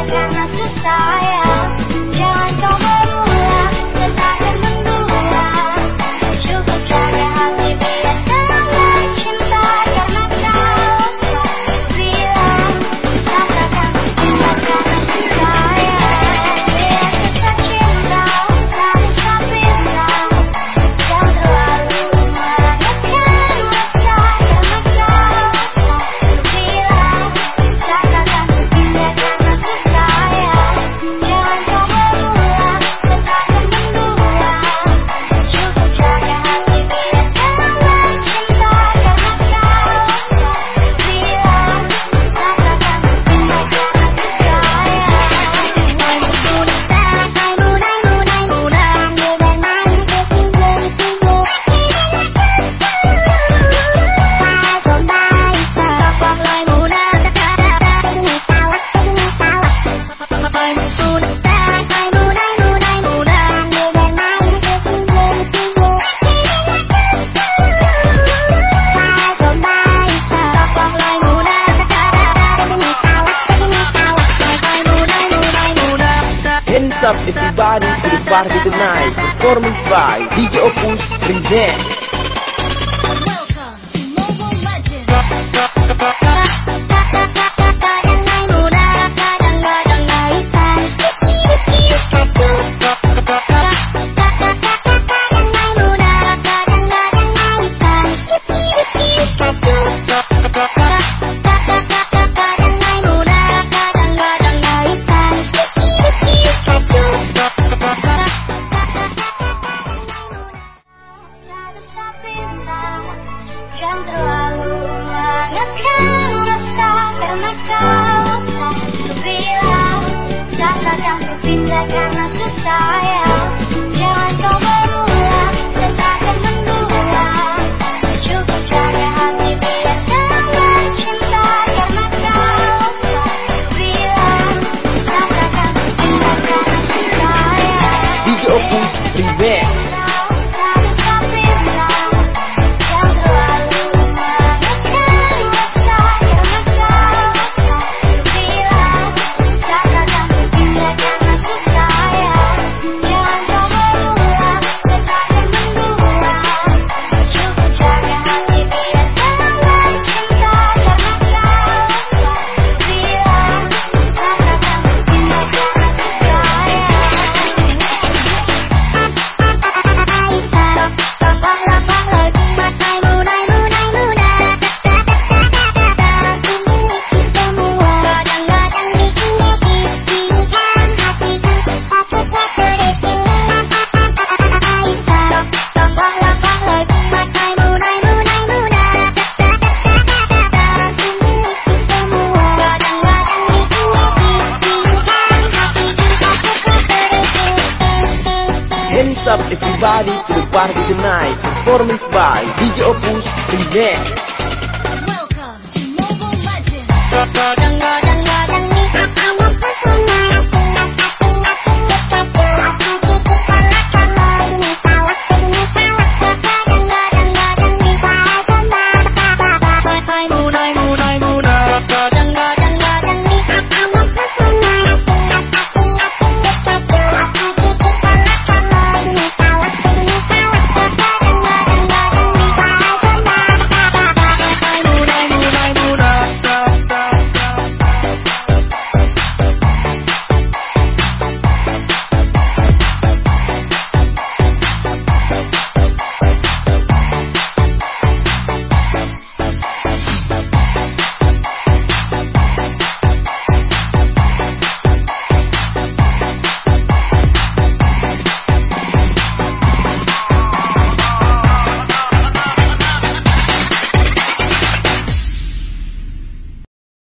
I'll everybody to the party tonight. Performance by DJ Opus Presents. Okay. Everybody to the party tonight. Performance by DJ Opus Presents. Welcome to Mobile Legends.